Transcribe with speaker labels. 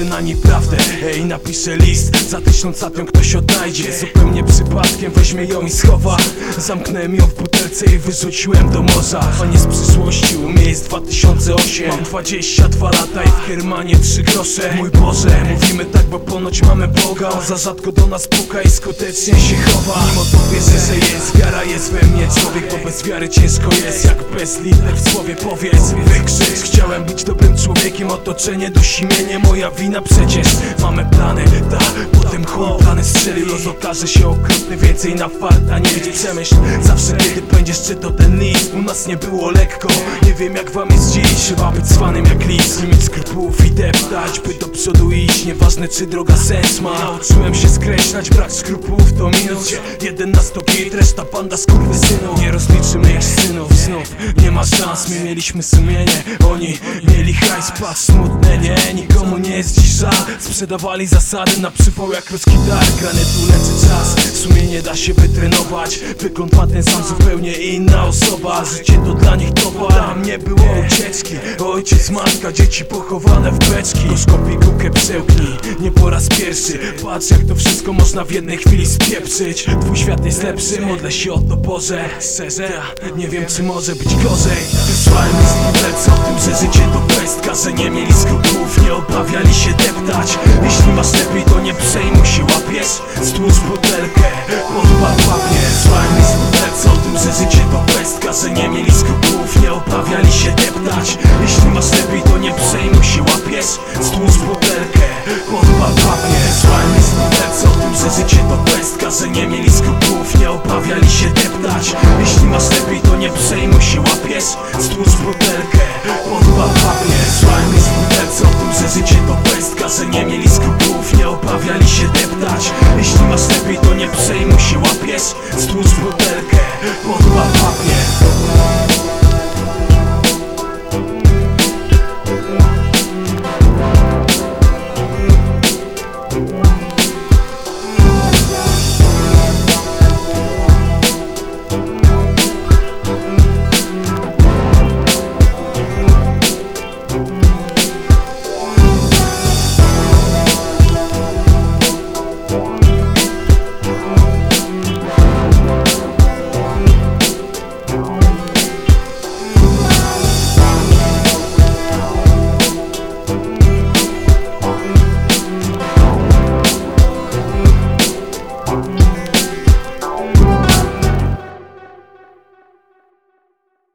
Speaker 1: napiszę na niej prawdę Ej, napiszę list, za tysiąc lat ją ktoś odnajdzie. Zupełnie przypadkiem weźmie ją i schowa. Zamknąłem ją w butelce i wyrzuciłem do morza. A nie z przyszłości, u mnie jest 2008 Mam 22 lata i w Hermanie 3 grosze. Mój Boże, mówimy tak, bo ponoć mamy Boga. On za rzadko do nas puka i skutecznie się chowa. Mimo to wierzę, że jest wiara, jest we mnie człowiek Bo bez wiary ciężko jest, jak bez liter w słowie powiedz człowiekiem Otoczenie dusi mnie, nie moja wina przecież. Mamy plany, tak, potem chuj plany strzeli Los okaże się okrutny, więcej na farta nie liczy Przemyśl. Zawsze kiedy będziesz czytał ten list U nas nie było lekko, nie wiem jak wam jest dziś Trzeba być zwanym jak lis, nie mieć skrupułów i deptać By do przodu iść, nieważne czy droga sens ma. Nauczyłem się skreślać, brak skrupułów to minus. Jeden na sto git, reszta banda skurwysynów Nie rozliczymy ich synów, znów nie ma szans. My mieliśmy sumienie, oni mieli hajs smutne, nie, nikomu nie jest dziś żal. Sprzedawali zasady na przypał jak ruski dar. Grany tu leczy czas, sumienie da się wytrenować. Wygląd ma ten sam, zupełnie inna osoba. Życie to dla nich towar, nie było ucieczki. Ojciec, matka, dzieci pochowane w beczki. Koszkopi kukę przełknij, nie po raz pierwszy. Patrz jak to wszystko można w jednej chwili spieprzyć. Twój świat jest lepszy, modlę się o to Boże. Szczerze, nie wiem czy może być gorzej. Wysłałem list lecę o tym, że życie to pestka Że nie mieli skrupułów, nie obawiali się deptać. Jeśli masz lepiej to nie przejmuj się łapiesz. Stłucz butelkę, dać. Jeśli masz lepiej to nie przejmuj się łapiesz Stłóż butelkę, chłopa papie Złajmy z mordercy o tym, że życie to pestka Że nie mieli skrupułów, nie obawiali się deptać. Jeśli masz lepiej to nie przejmuj się łapiesz Stłóż butelkę, chłopa papie Złajmy z mordercy o tym, że życie to pestka Że nie mieli skrupułów, nie obawiali się deptać. Jeśli masz lepiej to nie przejmuj się łapiesz